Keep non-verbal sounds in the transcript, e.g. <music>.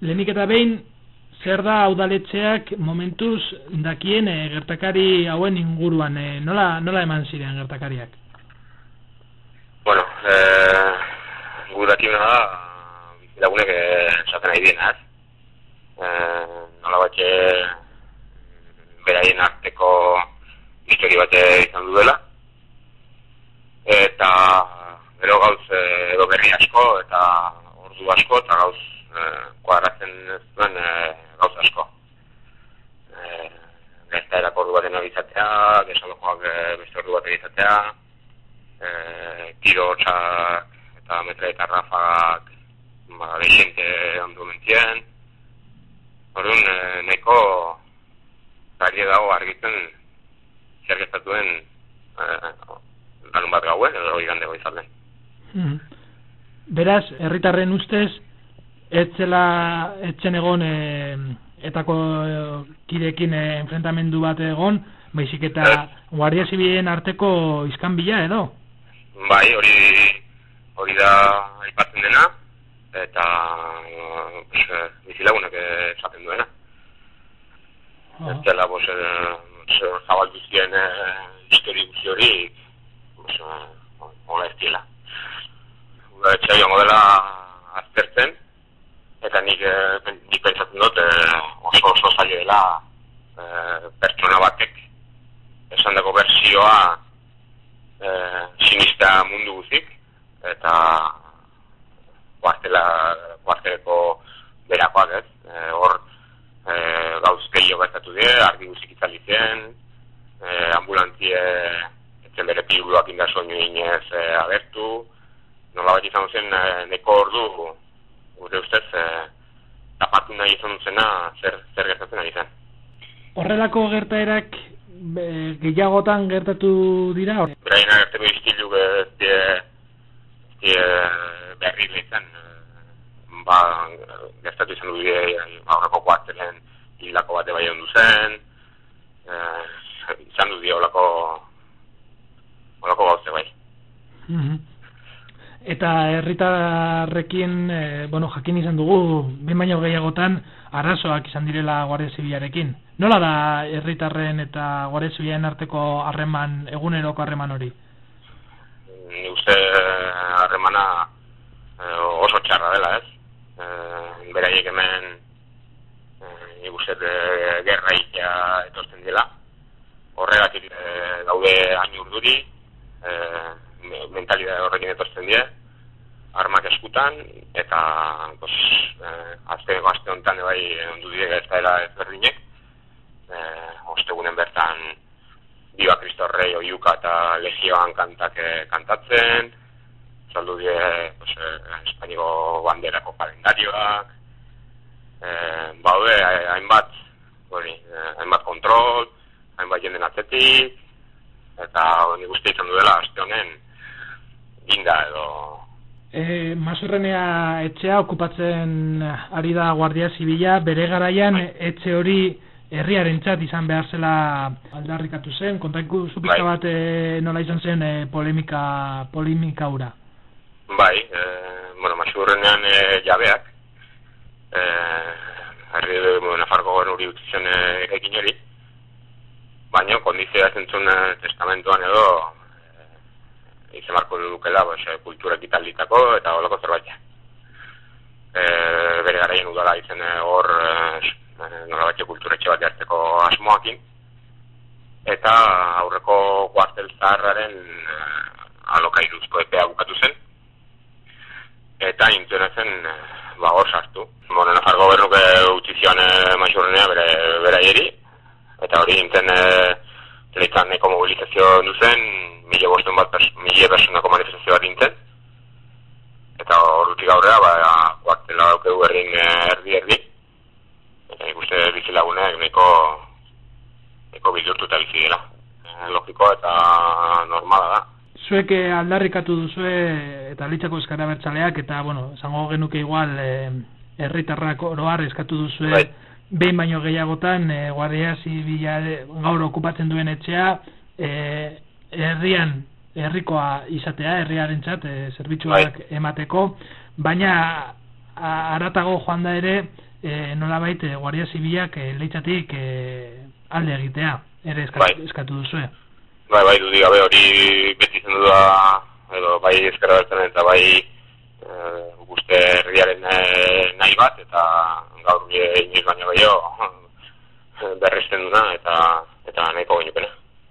lehenik eta behin, zer da udaletxeak momentuz dakien e, gertakari hauen inguruan, e, nola, nola eman ziren gertakariak? Bueno, eh, gu dakien da, bizilagunek esaten nahi dienaz. Eh, nola batxe beraien arteko histori bat izan du dela. Eta gero gauz edo berri asko eta ordu asko eta gauz e, kuadratzen zuen e, gauz asko. E, Gerta erako ordu baten abizatea, desalojoak e, beste ordu baten abizatea, e, tiro txak eta metra eta rafagak ba, deixente ondu mentien. Orduan, e, neko gari dago argitzen zer gertatuen eh, lanun bat gauen, edo igande izan Hmm. Beraz, herritarren ustez, etzela etzen egon e, etako kidekin e, enfrentamendu bat egon, baizik eta Guardia Zibilen arteko izkan bila edo? Bai, hori hori da aipatzen dena, eta pues, eh, bizilagunak esaten duena. Oh. Ez dela, pues, e, zabal bizien e, histori hori, pues, hola ez dela etxea joango dela aztertzen, eta nik, e, nik pentsatzen dut e, oso oso zailo dela e, pertsona batek esan dago bersioa e, sinista mundu guzik, eta kuartela, kuarteleko berakoak ez, hor e, gauz gehiago gertatu die, argi guzik itzalitzen, e, ambulantie etzen bere piluak indazo inez e, abertu, nola bat izan zen e, neko ordu gure ustez e, tapatu nahi izan zena zer, zer gertatzen ari zen. Horrelako gertaerak be, gehiagotan gertatu dira? Beraina gertatu iztilu die, die berri lehizan ba, gertatu izan du aurreko kuartelen hilako bate bai ondu zen e, izan du die olako olako gauze bai. Mm eta herritarrekin e, bueno, jakin izan dugu bin baino gehiagotan arazoak izan direla Guardia Zibilarekin. Nola da herritarren eta Guardia Zibilaren arteko harreman eguneroko harreman hori? Ni uste harremana e, oso txarra dela, ez? E, beraiek hemen e, uste de gerra ikia etortzen dela. Horregatik e, daude hain urduri, e, mentalidade horrekin etortzen die, armak eskutan, eta pues, eh, azte gazte honetan bai ondu dire ez dela ezberdinek, eh, ostegunen bertan Biba Cristo Rey oiuka eta legioan kantak eh, kantatzen, saldu die pues, eh, Espainiko banderako kalendarioak, eh, baude hainbat, hori, eh, hainbat kontrol, hainbat jenden atzetik, eta honi guzti izan duela, azte honen, ginda edo E, Masurrenea etxea okupatzen ari da Guardia Zibila, bere garaian bai. etxe hori herriaren txat izan behar zela aldarrikatu zen, kontaku zupizka bai. bat e, nola izan zen e, polemika, polemika ura. Bai, e, bueno, Masurrenean e, jabeak, e, herri Nafarko garen hori utizion e, ekin hori, baina kondizioa zentzun testamentuan edo izan marko dukela eh, kultura ekitalditako eta holako zerbait. E, bere garaien udala izan eh, hor e, kultura etxe bat jartzeko asmoakin. Eta aurreko kuartel zaharraren e, alokairuzko epea bukatu zen. Eta intuen zen ba, hor sartu. Bueno, nafar gobernuke utzi zion e, bere, bere Eta hori inten e, mobilizazio duzen, mila bosten bat, mila personako manifestazio bat dintzen. Eta horretik aurrera, ba, guartela daukegu errin eh, erdi erdi. Eta nik uste bizilagunek neko, neko bildurtu eta bizi dela. Eh, logiko eta normala da. Zuek eh, aldarrikatu duzue eta litzako eskara bertxaleak eta, bueno, zango genuke igual herritarrak e, oroar eskatu duzue bai. behin baino gehiagotan e, guardia zibila gaur okupatzen duen etxea e, herrian herrikoa izatea, herriarentzat eh, zerbitzuak bai. emateko, baina aratago joan da ere, e, nola baite Guardia Zibilak e, leitzatik e, alde egitea, ere eskatu, bai. eskatu duzu, Bai, bai, dudik gabe hori beti zen da, edo bai bertzen eta bai e, guzti herriaren e, nahi bat, eta gaur inoiz baino gehiago <laughs> berresten duna, eta, eta nahiko gehiukena.